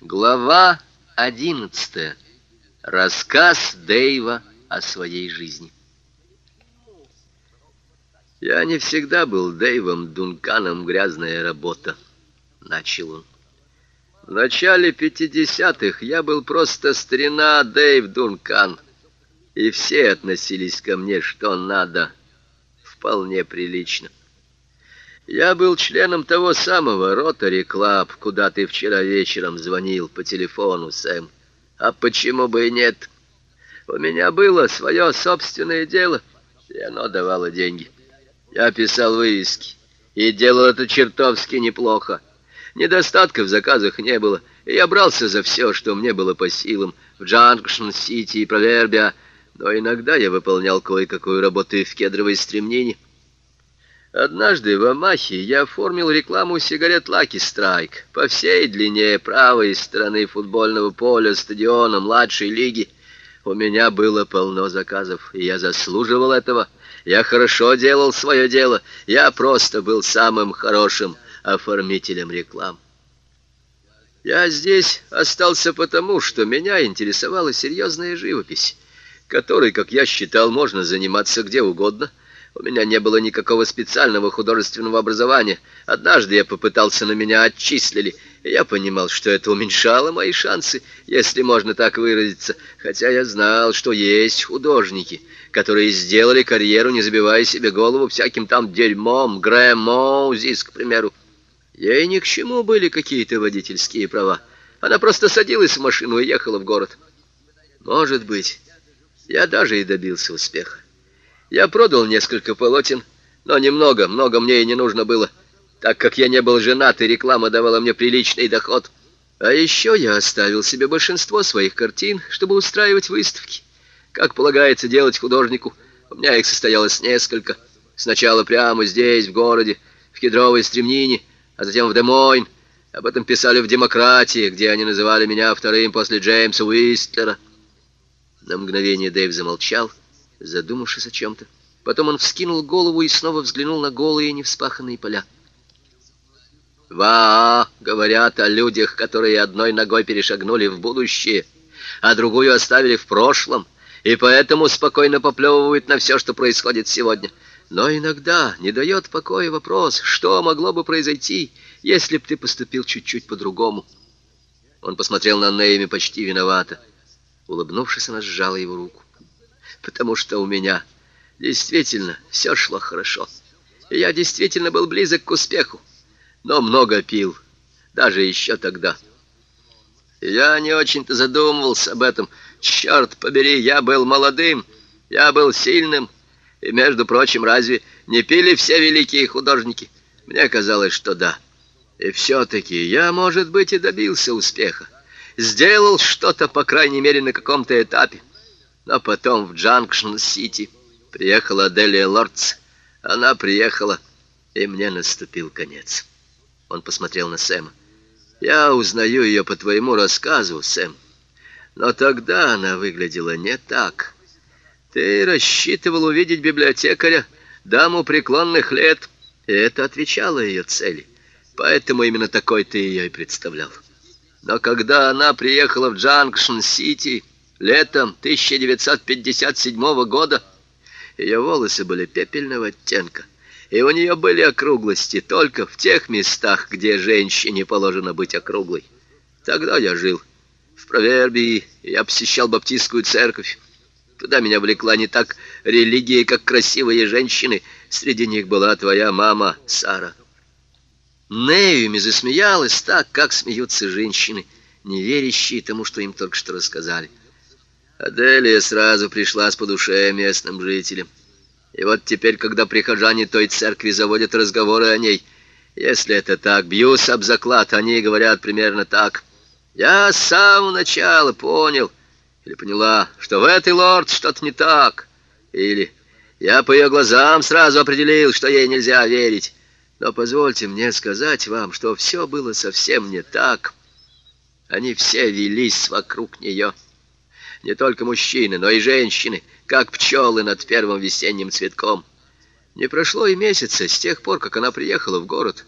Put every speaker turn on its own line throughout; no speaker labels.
Глава одиннадцатая. Рассказ Дэйва о своей жизни. «Я не всегда был Дэйвом Дунканом «Грязная работа», — начал он. «В начале пятидесятых я был просто старина Дэйв Дункан, и все относились ко мне что надо, вполне прилично. Я был членом того самого Rotary Club, куда ты вчера вечером звонил по телефону, Сэм. А почему бы и нет? У меня было свое собственное дело, и оно давало деньги. Я писал вывески и делал это чертовски неплохо. Недостатков в заказах не было, и я брался за все, что мне было по силам, в Джанкшн-Сити и Провербия, но иногда я выполнял кое-какую работу и в кедровой стремнине. Однажды в Амахе я оформил рекламу сигарет «Лаки Страйк» по всей длине правой стороны футбольного поля стадиона младшей лиги. У меня было полно заказов, и я заслуживал этого. Я хорошо делал свое дело. Я просто был самым хорошим оформителем реклам. Я здесь остался потому, что меня интересовала серьезная живопись, которой, как я считал, можно заниматься где угодно — у меня не было никакого специального художественного образования. Однажды я попытался, на меня отчислили, я понимал, что это уменьшало мои шансы, если можно так выразиться, хотя я знал, что есть художники, которые сделали карьеру, не забивая себе голову всяким там дерьмом, Грэм Моузис, к примеру. Ей ни к чему были какие-то водительские права. Она просто садилась в машину и ехала в город. Может быть, я даже и добился успеха. Я продал несколько полотен, но немного, много мне и не нужно было, так как я не был женат, и реклама давала мне приличный доход. А еще я оставил себе большинство своих картин, чтобы устраивать выставки. Как полагается делать художнику, у меня их состоялось несколько. Сначала прямо здесь, в городе, в кедровой стремнине, а затем в Демойн. Об этом писали в «Демократии», где они называли меня вторым после Джеймса Уистлера. На мгновение Дэйв замолчал, задумавшись о чем-то. Потом он вскинул голову и снова взглянул на голые невспаханные поля. «Ва, говорят о людях, которые одной ногой перешагнули в будущее, а другую оставили в прошлом, и поэтому спокойно поплевывают на все, что происходит сегодня. Но иногда не дает покоя вопрос, что могло бы произойти, если б ты поступил чуть-чуть по-другому». Он посмотрел на Нейми почти виновато. Улыбнувшись, она сжала его руку потому что у меня действительно все шло хорошо. И я действительно был близок к успеху, но много пил, даже еще тогда. Я не очень-то задумывался об этом. Черт побери, я был молодым, я был сильным, и, между прочим, разве не пили все великие художники? Мне казалось, что да. И все-таки я, может быть, и добился успеха. Сделал что-то, по крайней мере, на каком-то этапе. Но потом в Джанкшн-Сити приехала Делия Лордс. Она приехала, и мне наступил конец. Он посмотрел на Сэма. «Я узнаю ее по твоему рассказу, Сэм. Но тогда она выглядела не так. Ты рассчитывал увидеть библиотекаря, даму преклонных лет, и это отвечало ее цели. Поэтому именно такой ты ее и представлял. Но когда она приехала в Джанкшн-Сити, Летом 1957 года ее волосы были пепельного оттенка, и у нее были округлости только в тех местах, где женщине положено быть округлой. Тогда я жил в Провербии, я посещал баптистскую церковь. Туда меня влекла не так религия, как красивые женщины. Среди них была твоя мама Сара. Неюми засмеялась так, как смеются женщины, не верящие тому, что им только что рассказали. Аделия сразу пришлась по душе местным жителям. И вот теперь, когда прихожане той церкви заводят разговоры о ней, если это так, бьюсь об заклад, они говорят примерно так. Я с самого начала понял или поняла, что в этой лорд что-то не так. Или я по ее глазам сразу определил, что ей нельзя верить. Но позвольте мне сказать вам, что все было совсем не так. Они все велись вокруг нее не только мужчины, но и женщины, как пчелы над первым весенним цветком. Не прошло и месяца с тех пор, как она приехала в город,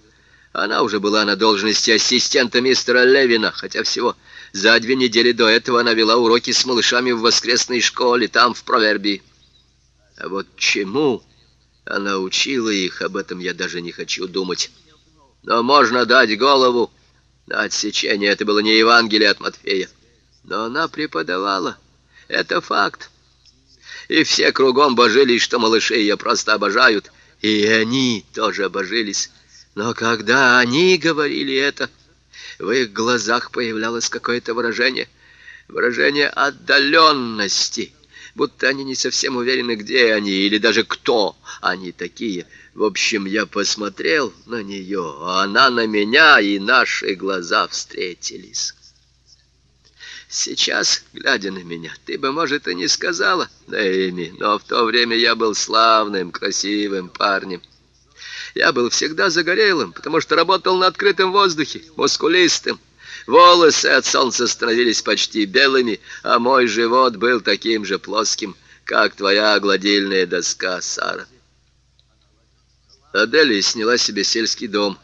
Она уже была на должности ассистента мистера Левина, хотя всего за две недели до этого она вела уроки с малышами в воскресной школе, там, в Провербии. А вот чему она учила их, об этом я даже не хочу думать. Но можно дать голову на отсечение. Это было не Евангелие от Матфея. Но она преподавала. Это факт. И все кругом божились, что малыши ее просто обожают. И они тоже божились. Но когда они говорили это, в их глазах появлялось какое-то выражение, выражение отдаленности, будто они не совсем уверены, где они, или даже кто они такие. В общем, я посмотрел на нее, а она на меня, и наши глаза встретились. Сейчас, глядя на меня, ты бы, может, и не сказала, Нэйми, но в то время я был славным, красивым парнем. Я был всегда загорелым, потому что работал на открытом воздухе, мускулистым. Волосы от солнца становились почти белыми, а мой живот был таким же плоским, как твоя гладильная доска, Сара. Аделия сняла себе сельский дом.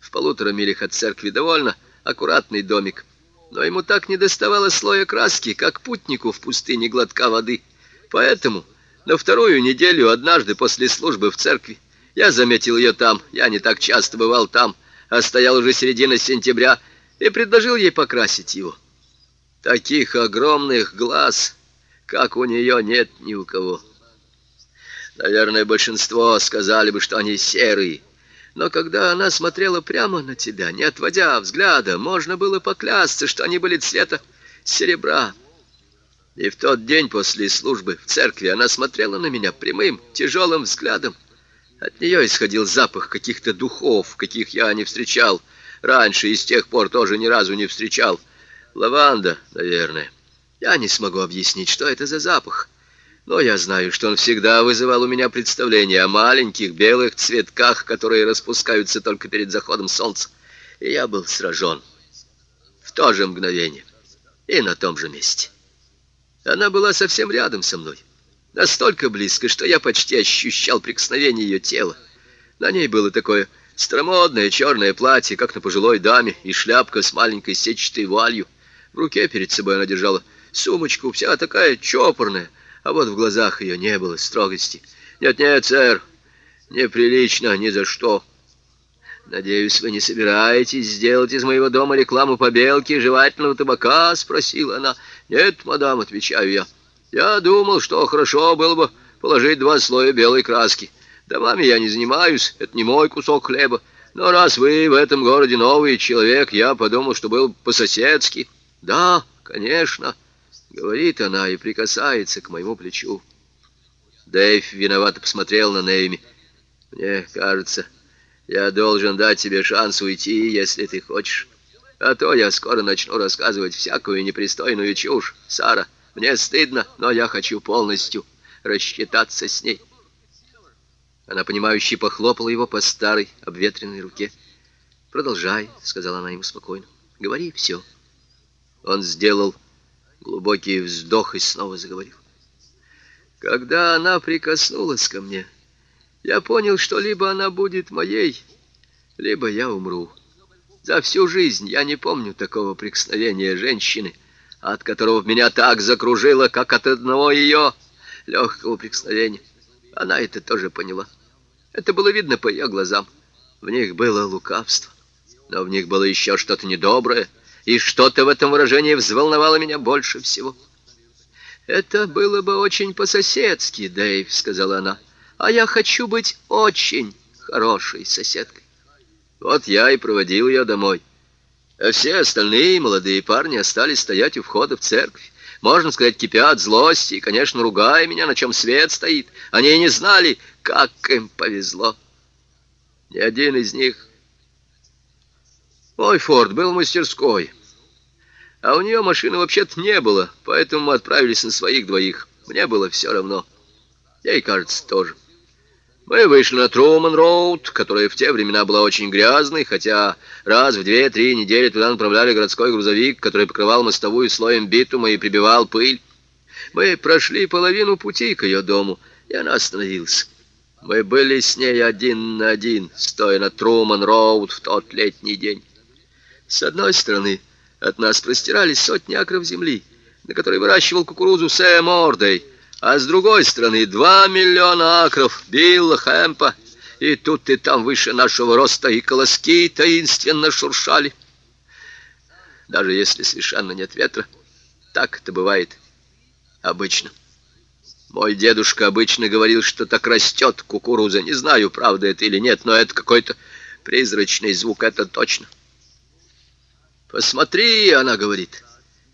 В полутора милях от церкви довольно аккуратный домик. Но ему так не доставало слоя краски, как путнику в пустыне глотка воды. Поэтому на вторую неделю однажды после службы в церкви я заметил ее там, я не так часто бывал там, а стоял уже середина сентября, и предложил ей покрасить его. Таких огромных глаз, как у нее, нет ни у кого. Наверное, большинство сказали бы, что они серые, но когда она смотрела прямо на тебя, не отводя взгляда, можно было поклясться, что они были цвета серебра. И в тот день после службы в церкви она смотрела на меня прямым, тяжелым взглядом, от нее исходил запах каких-то духов, каких я не встречал. Раньше и с тех пор тоже ни разу не встречал. Лаванда, наверное. Я не смогу объяснить, что это за запах. Но я знаю, что он всегда вызывал у меня представление о маленьких белых цветках, которые распускаются только перед заходом солнца. И я был сражен. В то же мгновение. И на том же месте. Она была совсем рядом со мной. Настолько близко, что я почти ощущал прикосновение ее тела. На ней было такое старомодное черное платье, как на пожилой даме, и шляпка с маленькой сетчатой вуалью. В руке перед собой она держала сумочку, вся такая чопорная, а вот в глазах ее не было строгости. «Нет-нет, сэр, неприлично, ни за что». «Надеюсь, вы не собираетесь сделать из моего дома рекламу побелки жевательного табака?» — спросила она. «Нет, мадам», — отвечаю я. Я думал, что хорошо было бы положить два слоя белой краски. Домами я не занимаюсь, это не мой кусок хлеба. Но раз вы в этом городе новый человек, я подумал, что был по-соседски. Да, конечно, говорит она и прикасается к моему плечу. Дэйв виновато посмотрел на Нейми. Мне кажется, я должен дать тебе шанс уйти, если ты хочешь. А то я скоро начну рассказывать всякую непристойную чушь, Сара. Мне стыдно, но я хочу полностью рассчитаться с ней. Она, понимающе похлопала его по старой обветренной руке. «Продолжай», — сказала она ему спокойно. «Говори все». Он сделал глубокий вздох и снова заговорил. «Когда она прикоснулась ко мне, я понял, что либо она будет моей, либо я умру. За всю жизнь я не помню такого прикосновения женщины, — от которого меня так закружило, как от одного ее легкого прикосновения. Она это тоже поняла. Это было видно по ее глазам. В них было лукавство, но в них было еще что-то недоброе, и что-то в этом выражении взволновало меня больше всего. «Это было бы очень по-соседски, Дэйв», — сказала она, — «а я хочу быть очень хорошей соседкой». Вот я и проводил ее домой. А все остальные молодые парни остались стоять у входа в церковь. Можно сказать, кипят злости и, конечно, ругая меня, на чем свет стоит. Они не знали, как им повезло. Ни один из них... Мой Форд был в мастерской, а у нее машины вообще-то не было, поэтому мы отправились на своих двоих. Мне было все равно. Ей, кажется, тоже. Мы вышли на Труман-Роуд, которая в те времена была очень грязной, хотя раз в две-три недели туда направляли городской грузовик, который покрывал мостовую слоем битума и прибивал пыль. Мы прошли половину пути к ее дому, и она остановилась. Мы были с ней один на один, стоя на Труман-Роуд в тот летний день. С одной стороны от нас простирались сотни акров земли, на которой выращивал кукурузу Сэм Ордей, а с другой стороны два миллиона акров Билла Хэмпа, и тут и там выше нашего роста и колоски таинственно шуршали. Даже если совершенно нет ветра, так это бывает обычно. Мой дедушка обычно говорил, что так растет кукуруза. Не знаю, правда это или нет, но это какой-то призрачный звук, это точно. «Посмотри», — она говорит,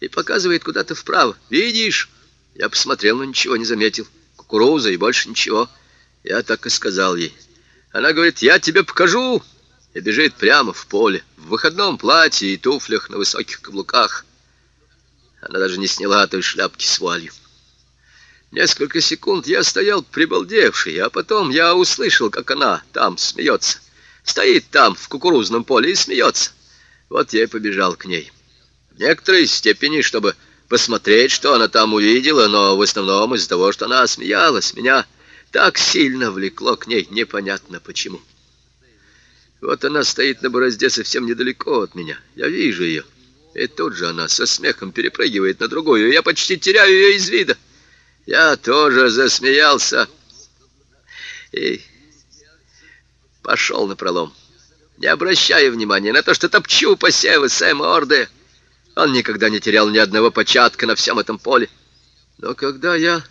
и показывает куда-то вправо. «Видишь?» Я посмотрел, но ничего не заметил. Кукуруза и больше ничего. Я так и сказал ей. Она говорит, я тебе покажу. И бежит прямо в поле, в выходном платье и туфлях на высоких каблуках. Она даже не сняла той шляпки с вуалью. Несколько секунд я стоял прибалдевший, а потом я услышал, как она там смеется. Стоит там, в кукурузном поле, и смеется. Вот я и побежал к ней. В некоторой степени, чтобы посмотреть, что она там увидела, но в основном из-за того, что она смеялась. Меня так сильно влекло к ней, непонятно почему. Вот она стоит на борозде совсем недалеко от меня. Я вижу ее. И тут же она со смехом перепрыгивает на другую. Я почти теряю ее из вида. Я тоже засмеялся и пошел на пролом, не обращая внимания на то, что топчу посевы Сэма Орды. Он никогда не терял ни одного початка на всем этом поле. Но когда я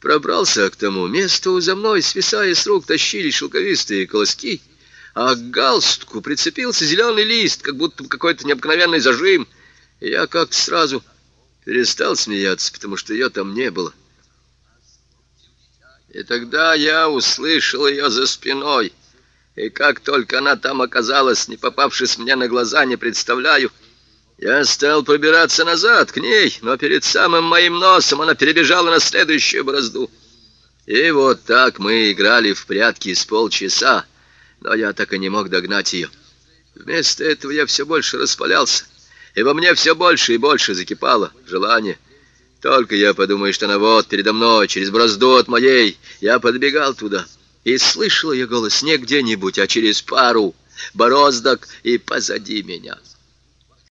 пробрался к тому месту, за мной, свисая с рук, тащили шелковистые колоски, а к галстуку прицепился зеленый лист, как будто какой-то необыкновенный зажим. И я как-то сразу перестал смеяться, потому что ее там не было. И тогда я услышал ее за спиной. И как только она там оказалась, не попавшись мне на глаза, не представляю, я стал пробираться назад к ней, но перед самым моим носом она перебежала на следующую борозду. И вот так мы играли в прятки с полчаса, но я так и не мог догнать ее. Вместо этого я все больше распалялся, и во мне все больше и больше закипало желание — только я подумаю, что она вот передо мной, через бразду от моей. Я подбегал туда и слышал ее голос не где-нибудь, а через пару бороздок и позади меня.